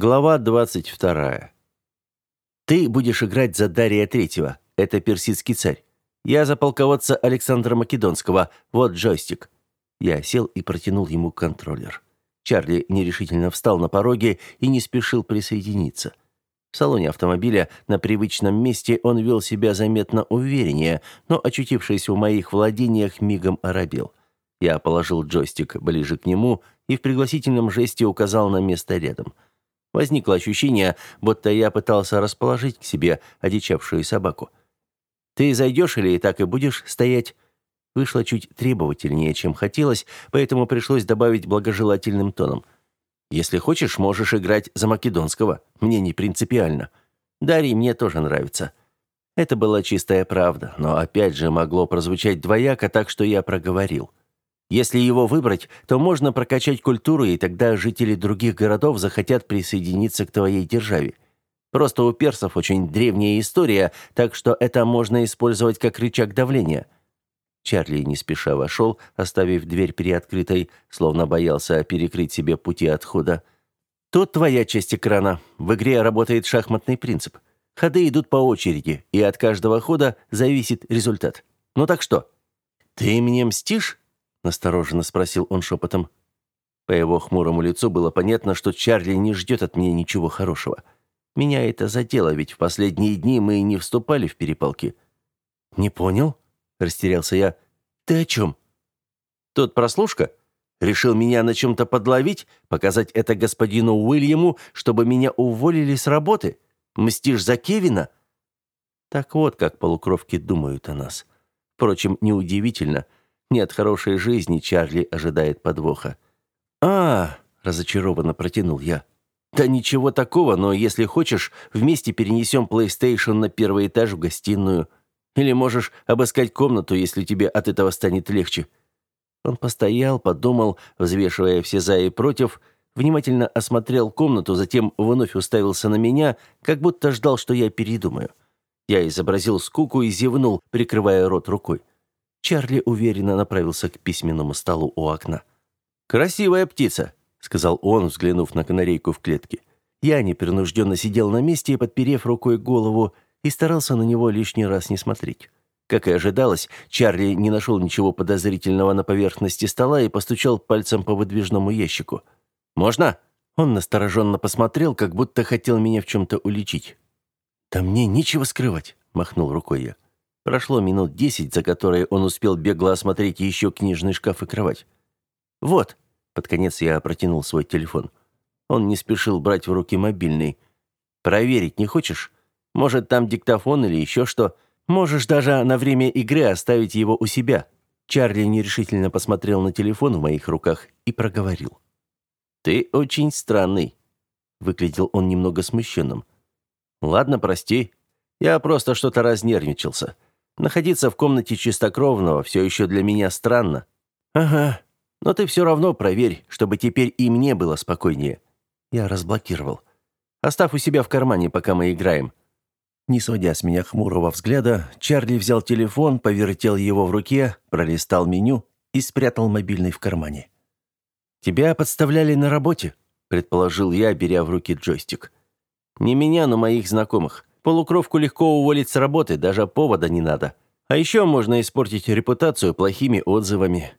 Глава 22. Ты будешь играть за Дария Третьего. Это персидский царь. Я за полководца Александра Македонского. Вот джойстик. Я сел и протянул ему контроллер. Чарли нерешительно встал на пороге и не спешил присоединиться. В салоне автомобиля на привычном месте он вел себя заметно увереннее, но, очутившись в моих владениях, мигом оробел. Я положил джойстик ближе к нему и в пригласительном жесте указал на место рядом – Возникло ощущение, будто я пытался расположить к себе одичавшую собаку. «Ты зайдешь или так и будешь стоять?» Вышло чуть требовательнее, чем хотелось, поэтому пришлось добавить благожелательным тоном. «Если хочешь, можешь играть за Македонского. Мне не принципиально. Дарье мне тоже нравится». Это была чистая правда, но опять же могло прозвучать двояко, так что я проговорил. Если его выбрать, то можно прокачать культуру, и тогда жители других городов захотят присоединиться к твоей державе. Просто у персов очень древняя история, так что это можно использовать как рычаг давления». Чарли не спеша вошел, оставив дверь приоткрытой, словно боялся перекрыть себе пути отхода. «Тут твоя часть экрана. В игре работает шахматный принцип. Ходы идут по очереди, и от каждого хода зависит результат. Ну так что? Ты мне мстишь?» Настороженно спросил он шепотом. По его хмурому лицу было понятно, что Чарли не ждет от меня ничего хорошего. Меня это задело, ведь в последние дни мы не вступали в перепалки. Не понял? растерялся я. Ты о чем?» Тот прослушка решил меня на чем то подловить, показать это господину Уильяму, чтобы меня уволили с работы. Мстишь за Кевина? Так вот, как полукровки думают о нас. Впрочем, неудивительно. Нет хорошей жизни, Чарли ожидает подвоха. А, разочарованно протянул я. Да ничего такого, но если хочешь, вместе перенесем PlayStation на первый этаж в гостиную. Или можешь обыскать комнату, если тебе от этого станет легче. Он постоял, подумал, взвешивая все за и против, внимательно осмотрел комнату, затем вновь уставился на меня, как будто ждал, что я передумаю. Я изобразил скуку и зевнул, прикрывая рот рукой. Чарли уверенно направился к письменному столу у окна. «Красивая птица», — сказал он, взглянув на канарейку в клетке. Я непринужденно сидел на месте, подперев рукой голову, и старался на него лишний раз не смотреть. Как и ожидалось, Чарли не нашел ничего подозрительного на поверхности стола и постучал пальцем по выдвижному ящику. «Можно?» Он настороженно посмотрел, как будто хотел меня в чем-то уличить. «Да мне нечего скрывать», — махнул рукой я. Прошло минут десять, за которые он успел бегло осмотреть еще книжный шкаф и кровать. «Вот», — под конец я протянул свой телефон. Он не спешил брать в руки мобильный. «Проверить не хочешь? Может, там диктофон или еще что? Можешь даже на время игры оставить его у себя». Чарли нерешительно посмотрел на телефон в моих руках и проговорил. «Ты очень странный». Выглядел он немного смущенным. «Ладно, прости. Я просто что-то разнервничался. Находиться в комнате чистокровного все еще для меня странно. Ага. Но ты все равно проверь, чтобы теперь и мне было спокойнее. Я разблокировал. Оставь у себя в кармане, пока мы играем. Не сводя с меня хмурого взгляда, Чарли взял телефон, повертел его в руке, пролистал меню и спрятал мобильный в кармане. «Тебя подставляли на работе», — предположил я, беря в руки джойстик. «Не меня, но моих знакомых. Полукровку легко уволить с работы, даже повода не надо. А еще можно испортить репутацию плохими отзывами.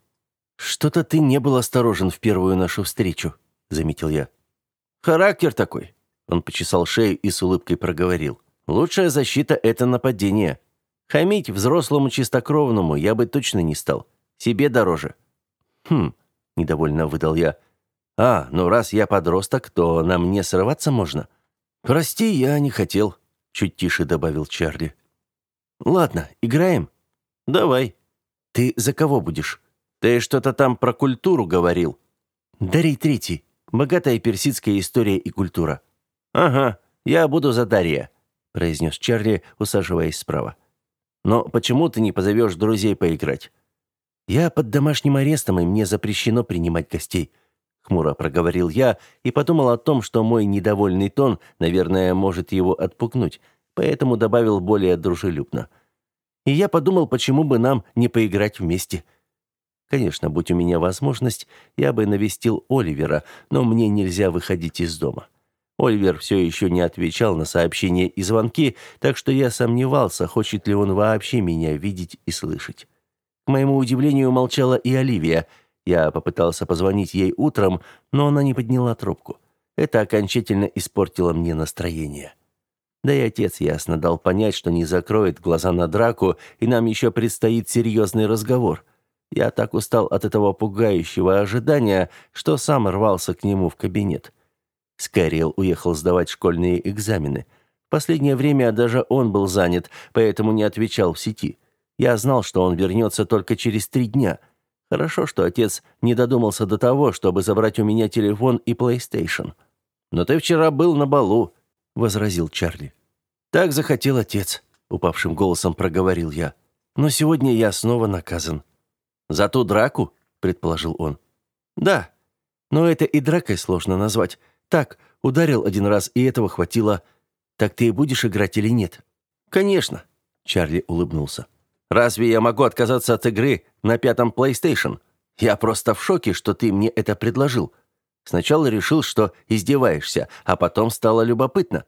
Что-то ты не был осторожен в первую нашу встречу, заметил я. Характер такой. Он почесал шею и с улыбкой проговорил. Лучшая защита это нападение. Хамить взрослому чистокровному я бы точно не стал. Себе дороже. Хм, недовольно выдал я. А, ну раз я подросток, то на мне срываться можно. Прости, я не хотел чуть тише добавил Чарли. Ладно, играем. Давай. Ты за кого будешь? Ты что-то там про культуру говорил. Дарий Третий. Богатая персидская история и культура. Ага, я буду за Дария, произнес Чарли, усаживаясь справа. Но почему ты не позовешь друзей поиграть? Я под домашним арестом, и мне запрещено принимать гостей хмуро проговорил я и подумал о том, что мой недовольный тон, наверное, может его отпугнуть, поэтому добавил более дружелюбно. И я подумал, почему бы нам не поиграть вместе. Конечно, будь у меня возможность, я бы навестил Оливера, но мне нельзя выходить из дома. Оливер все еще не отвечал на сообщения и звонки, так что я сомневался, хочет ли он вообще меня видеть и слышать. К моему удивлению, молчала и Оливия. Я попытался позвонить ей утром, но она не подняла трубку. Это окончательно испортило мне настроение. Да и отец ясно дал понять, что не закроет глаза на драку, и нам еще предстоит серьезный разговор. Я так устал от этого пугающего ожидания, что сам рвался к нему в кабинет. Скайрилл уехал сдавать школьные экзамены. В последнее время даже он был занят, поэтому не отвечал в сети. Я знал, что он вернется только через три дня. Хорошо, что отец не додумался до того, чтобы забрать у меня телефон и PlayStation. «Но ты вчера был на балу», — возразил Чарли. «Так захотел отец», — упавшим голосом проговорил я. «Но сегодня я снова наказан». «За ту драку?» — предположил он. «Да, но это и дракой сложно назвать. Так, ударил один раз, и этого хватило. Так ты и будешь играть или нет?» «Конечно», — Чарли улыбнулся. «Разве я могу отказаться от игры на пятом PlayStation? Я просто в шоке, что ты мне это предложил. Сначала решил, что издеваешься, а потом стало любопытно.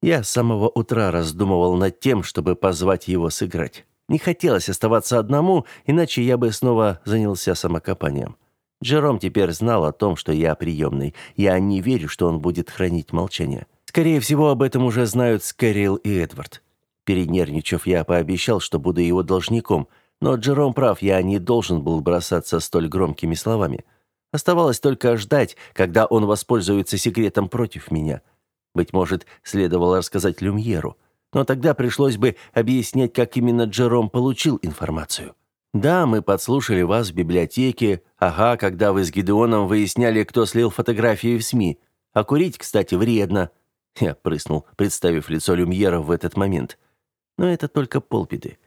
Я с самого утра раздумывал над тем, чтобы позвать его сыграть. Не хотелось оставаться одному, иначе я бы снова занялся самокопанием. Джером теперь знал о том, что я приемный. Я не верю, что он будет хранить молчание. Скорее всего, об этом уже знают Скэрилл и Эдвард. Перенервничав, я пообещал, что буду его должником, но Джером прав, я не должен был бросаться столь громкими словами. Оставалось только ждать, когда он воспользуется секретом против меня. Быть может, следовало рассказать Люмьеру. Но тогда пришлось бы объяснять, как именно Джером получил информацию. Да, мы подслушали вас в библиотеке. Ага, когда вы с Гидеоном выясняли, кто слил фотографии в СМИ. А курить, кстати, вредно. Я прыснул, представив лицо Люмьера в этот момент. Но это только полбеды.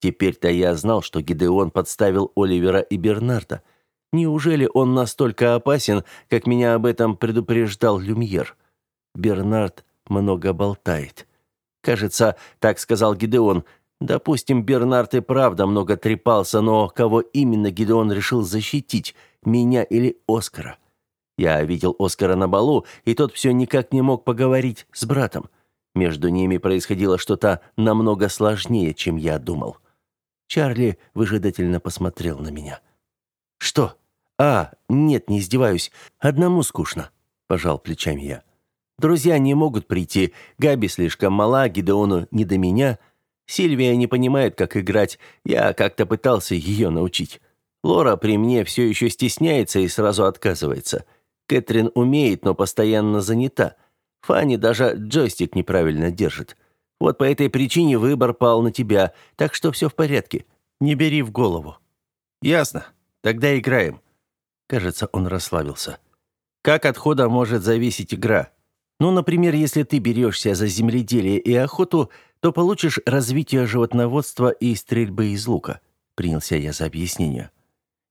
Теперь-то я знал, что Гидеон подставил Оливера и Бернарда – Неужели он настолько опасен, как меня об этом предупреждал Люмьер? Бернард много болтает. Кажется, так сказал Гидеон. Допустим, Бернард и правда много трепался, но кого именно Гидеон решил защитить, меня или Оскара? Я видел Оскара на балу, и тот все никак не мог поговорить с братом. Между ними происходило что-то намного сложнее, чем я думал. Чарли выжидательно посмотрел на меня. «Что?» «А, нет, не издеваюсь. Одному скучно», – пожал плечами я. «Друзья не могут прийти. Габи слишком мала, Гидеону не до меня. Сильвия не понимает, как играть. Я как-то пытался ее научить. Лора при мне все еще стесняется и сразу отказывается. Кэтрин умеет, но постоянно занята. Фанни даже джойстик неправильно держит. Вот по этой причине выбор пал на тебя, так что все в порядке. Не бери в голову». «Ясно. Тогда играем». Кажется, он расслабился. Как от хода может зависеть игра? Ну, например, если ты берешься за земледелие и охоту, то получишь развитие животноводства и стрельбы из лука. Принялся я за объяснение.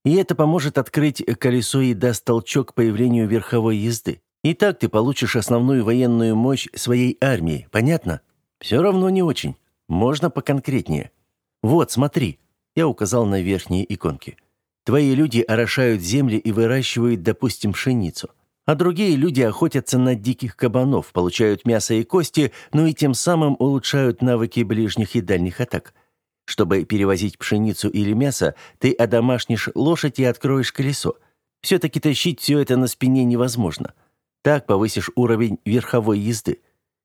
И это поможет открыть колесо и даст толчок появлению верховой езды. И так ты получишь основную военную мощь своей армии, понятно? Все равно не очень. Можно поконкретнее. Вот, смотри. Я указал на верхние иконки. Твои люди орошают земли и выращивают, допустим, пшеницу. А другие люди охотятся на диких кабанов, получают мясо и кости, но и тем самым улучшают навыки ближних и дальних атак. Чтобы перевозить пшеницу или мясо, ты одомашнишь лошадь и откроешь колесо. Все-таки тащить все это на спине невозможно. Так повысишь уровень верховой езды.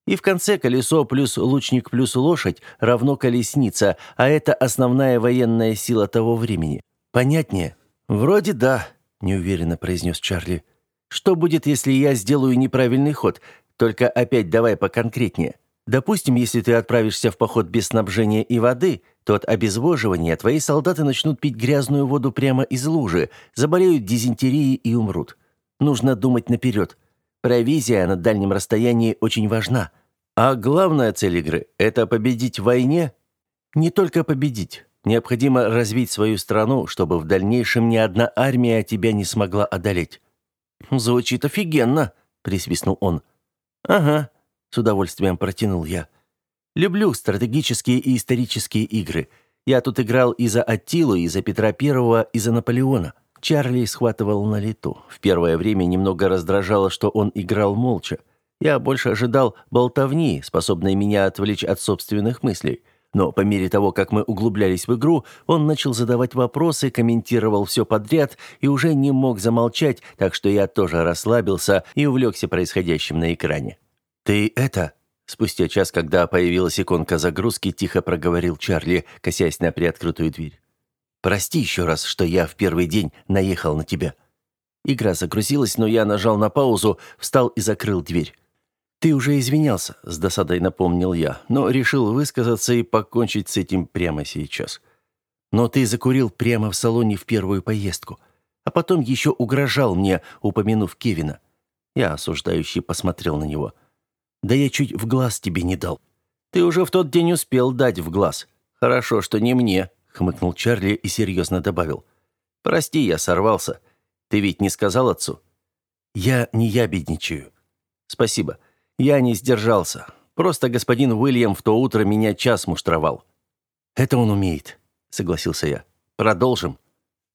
И в конце колесо плюс лучник плюс лошадь равно колесница, а это основная военная сила того времени. Понятнее? Вроде да, неуверенно произнес Чарли. Что будет, если я сделаю неправильный ход? Только опять давай поконкретнее. Допустим, если ты отправишься в поход без снабжения и воды, то от обезвоживания твои солдаты начнут пить грязную воду прямо из лужи, заболеют дизентерией и умрут. Нужно думать наперед. Провизия на дальнем расстоянии очень важна. А главная цель игры – это победить в войне? Не только победить. Необходимо развить свою страну, чтобы в дальнейшем ни одна армия тебя не смогла одолеть». «Звучит офигенно», — присвистнул он. «Ага», — с удовольствием протянул я. «Люблю стратегические и исторические игры. Я тут играл и за Аттилу, и за Петра Первого, и за Наполеона». Чарли схватывал на лету. В первое время немного раздражало, что он играл молча. Я больше ожидал болтовни, способной меня отвлечь от собственных мыслей. Но по мере того, как мы углублялись в игру, он начал задавать вопросы, комментировал все подряд и уже не мог замолчать, так что я тоже расслабился и увлекся происходящим на экране. «Ты это...» Спустя час, когда появилась иконка загрузки, тихо проговорил Чарли, косясь на приоткрытую дверь. «Прости еще раз, что я в первый день наехал на тебя». Игра загрузилась, но я нажал на паузу, встал и закрыл дверь. «Ты уже извинялся», — с досадой напомнил я, но решил высказаться и покончить с этим прямо сейчас. «Но ты закурил прямо в салоне в первую поездку, а потом еще угрожал мне, упомянув Кевина». Я осуждающий посмотрел на него. «Да я чуть в глаз тебе не дал». «Ты уже в тот день успел дать в глаз. Хорошо, что не мне», — хмыкнул Чарли и серьезно добавил. «Прости, я сорвался. Ты ведь не сказал отцу?» «Я не ябедничаю». «Спасибо». Я не сдержался. Просто господин Уильям в то утро меня час муштровал. Это он умеет, согласился я. Продолжим.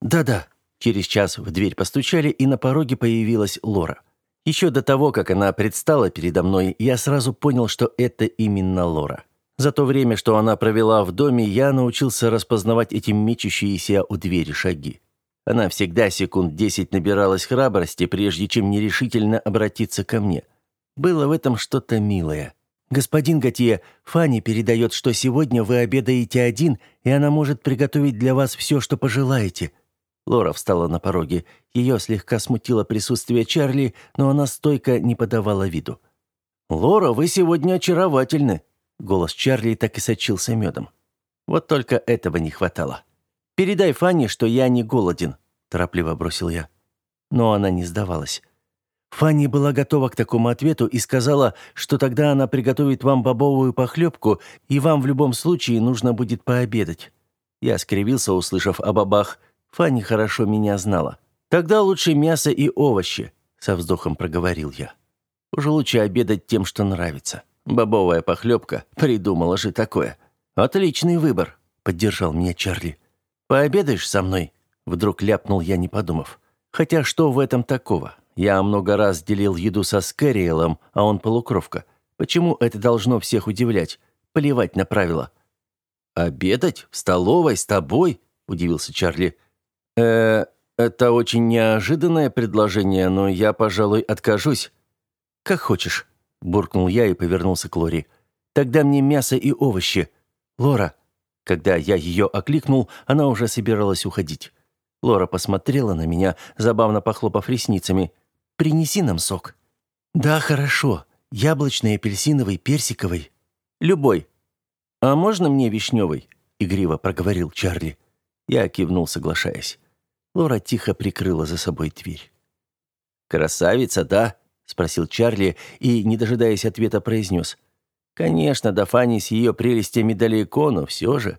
Да-да. Через час в дверь постучали, и на пороге появилась Лора. Еще до того, как она предстала передо мной, я сразу понял, что это именно Лора. За то время, что она провела в доме, я научился распознавать эти мечущиеся у двери шаги. Она всегда секунд десять набиралась храбрости, прежде чем нерешительно обратиться ко мне – было в этом что-то милое. «Господин Готье, Фанни передает, что сегодня вы обедаете один, и она может приготовить для вас все, что пожелаете». Лора встала на пороге. Ее слегка смутило присутствие Чарли, но она стойко не подавала виду. «Лора, вы сегодня очаровательны!» Голос Чарли так и сочился медом. Вот только этого не хватало. «Передай Фанни, что я не голоден», – торопливо бросил я. Но она не сдавалась. Фанни была готова к такому ответу и сказала, что тогда она приготовит вам бобовую похлебку, и вам в любом случае нужно будет пообедать. Я скривился, услышав о бобах. Фанни хорошо меня знала. Тогда лучше мясо и овощи, со вздохом проговорил я. Уже лучше обедать тем, что нравится. Бобовая похлебка, придумала же такое. Отличный выбор, поддержал меня Чарли. Пообедаешь со мной? Вдруг ляпнул я, не подумав. Хотя что в этом такого? Я много раз делил еду со Скэриэлом, а он полукровка. Почему это должно всех удивлять? Плевать на правила. «Обедать? В столовой? С тобой?» – удивился Чарли. э это очень неожиданное предложение, но я, пожалуй, откажусь». «Как хочешь», – буркнул я и повернулся к Лори. «Тогда мне мясо и овощи. Лора». Когда я ее окликнул, она уже собиралась уходить. Лора посмотрела на меня, забавно похлопав ресницами – Принеси нам сок». «Да, хорошо. Яблочный, апельсиновый, персиковый. Любой». «А можно мне вишневый?» — игриво проговорил Чарли. Я кивнул, соглашаясь. Лора тихо прикрыла за собой дверь. «Красавица, да?» — спросил Чарли и, не дожидаясь ответа, произнес. «Конечно, до Фанни с ее прелестями далеко, но все же».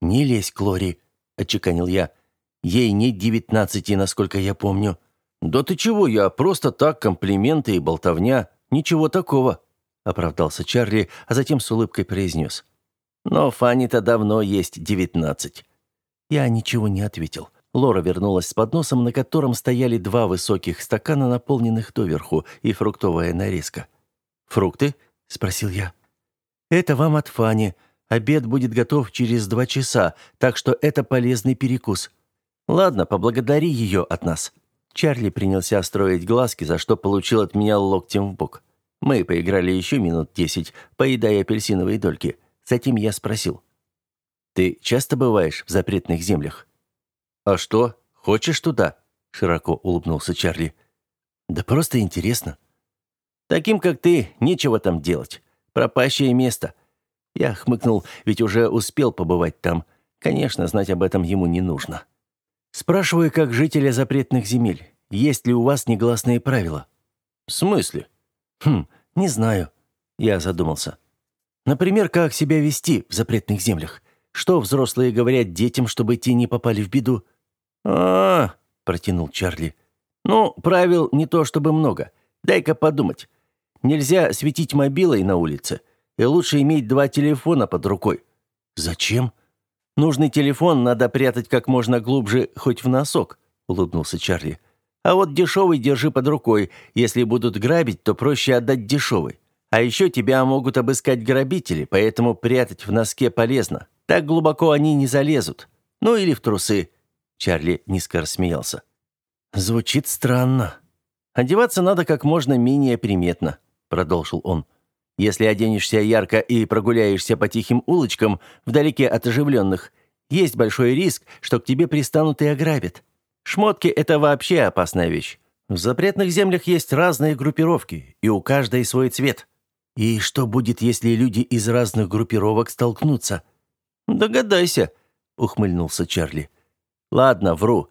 «Не лезь к Лори», — отчеканил я. «Ей нет девятнадцати, насколько я помню». «Да ты чего, я просто так, комплименты и болтовня. Ничего такого», — оправдался Чарли, а затем с улыбкой произнес. «Но Фанни-то давно есть девятнадцать». Я ничего не ответил. Лора вернулась с подносом, на котором стояли два высоких стакана, наполненных доверху, и фруктовая нарезка. «Фрукты?» — спросил я. «Это вам от Фани. Обед будет готов через два часа, так что это полезный перекус. Ладно, поблагодари ее от нас». Чарли принялся строить глазки, за что получил от меня локтем в бок. Мы поиграли еще минут десять, поедая апельсиновые дольки. Затем я спросил. «Ты часто бываешь в запретных землях?» «А что, хочешь туда?» Широко улыбнулся Чарли. «Да просто интересно». «Таким, как ты, нечего там делать. Пропащее место». Я хмыкнул, ведь уже успел побывать там. Конечно, знать об этом ему не нужно. Спрашиваю, как жителя запретных земель, есть ли у вас негласные правила? В смысле? Хм, не знаю. Я задумался. Например, как себя вести в запретных землях? Что взрослые говорят детям, чтобы те не попали в беду? А, протянул Чарли. Ну, правил не то чтобы много. Дай-ка подумать. Нельзя светить мобилой на улице, и лучше иметь два телефона под рукой. Зачем? Нужный телефон надо прятать как можно глубже, хоть в носок, улыбнулся Чарли. А вот дешевый держи под рукой. Если будут грабить, то проще отдать дешевый. А еще тебя могут обыскать грабители, поэтому прятать в носке полезно. Так глубоко они не залезут. Ну или в трусы». Чарли низко рассмеялся. «Звучит странно. Одеваться надо как можно менее приметно», — продолжил он. «Если оденешься ярко и прогуляешься по тихим улочкам, вдалеке от оживленных, есть большой риск, что к тебе пристанут и ограбят. Шмотки – это вообще опасная вещь. В запретных землях есть разные группировки, и у каждой свой цвет. И что будет, если люди из разных группировок столкнутся? Догадайся, ухмыльнулся Чарли. Ладно, вру.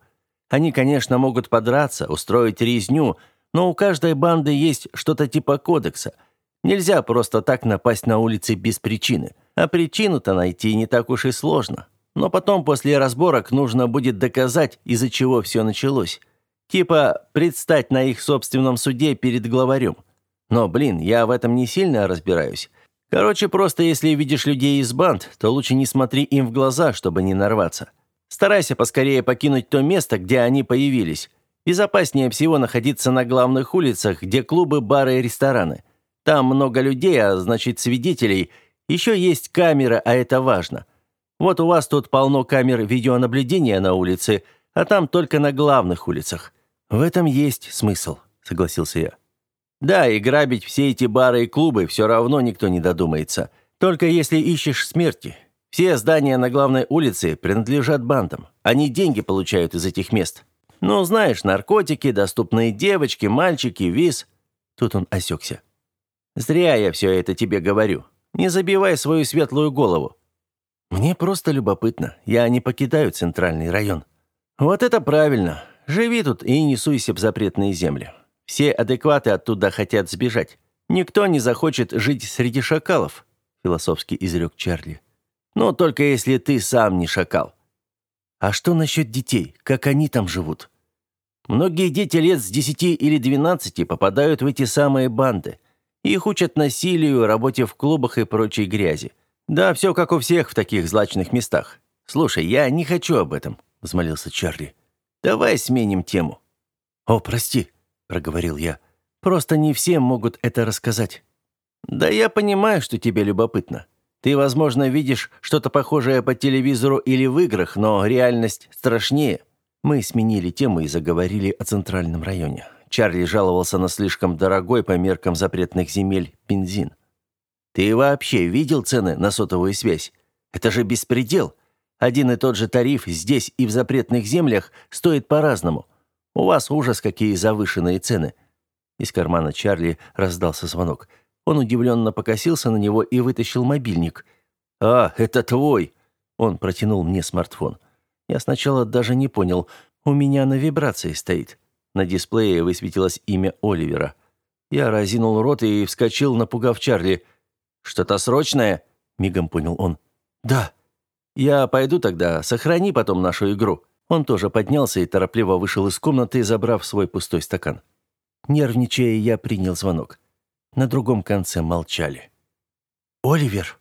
Они, конечно, могут подраться, устроить резню, но у каждой банды есть что-то типа кодекса. Нельзя просто так напасть на улице без причины. А причину-то найти не так уж и сложно. Но потом после разборок нужно будет доказать, из-за чего все началось. Типа предстать на их собственном суде перед главарем. Но, блин, я в этом не сильно разбираюсь. Короче, просто если видишь людей из банд, то лучше не смотри им в глаза, чтобы не нарваться. Старайся поскорее покинуть то место, где они появились. Безопаснее всего находиться на главных улицах, где клубы, бары и рестораны. Там много людей, а значит свидетелей. Еще есть камера, а это важно. Вот у вас тут полно камер видеонаблюдения на улице, а там только на главных улицах. В этом есть смысл, согласился я. Да, и грабить все эти бары и клубы все равно никто не додумается. Только если ищешь смерти. Все здания на главной улице принадлежат бандам. Они деньги получают из этих мест. Ну, знаешь, наркотики, доступные девочки, мальчики, виз. Тут он осекся. Зря я все это тебе говорю. Не забивай свою светлую голову. Мне просто любопытно. Я не покидаю центральный район. Вот это правильно. Живи тут и не суйся в запретные земли. Все адекваты оттуда хотят сбежать. Никто не захочет жить среди шакалов, философски изрек Чарли. Но только если ты сам не шакал. А что насчет детей? Как они там живут? Многие дети лет с 10 или 12 попадают в эти самые банды. Их учат насилию, работе в клубах и прочей грязи. «Да, все как у всех в таких злачных местах. Слушай, я не хочу об этом», — взмолился Чарли. «Давай сменим тему». «О, прости», — проговорил я. «Просто не все могут это рассказать». «Да я понимаю, что тебе любопытно. Ты, возможно, видишь что-то похожее по телевизору или в играх, но реальность страшнее». Мы сменили тему и заговорили о центральном районе. Чарли жаловался на слишком дорогой по меркам запретных земель бензин. Ты вообще видел цены на сотовую связь? Это же беспредел. Один и тот же тариф здесь и в запретных землях стоит по-разному. У вас ужас какие завышенные цены. Из кармана Чарли раздался звонок. Он удивленно покосился на него и вытащил мобильник. «А, это твой!» Он протянул мне смартфон. Я сначала даже не понял. У меня на вибрации стоит. На дисплее высветилось имя Оливера. Я разинул рот и вскочил, напугав Чарли. «Что-то срочное?» – мигом понял он. «Да». «Я пойду тогда, сохрани потом нашу игру». Он тоже поднялся и торопливо вышел из комнаты, забрав свой пустой стакан. Нервничая, я принял звонок. На другом конце молчали. «Оливер!»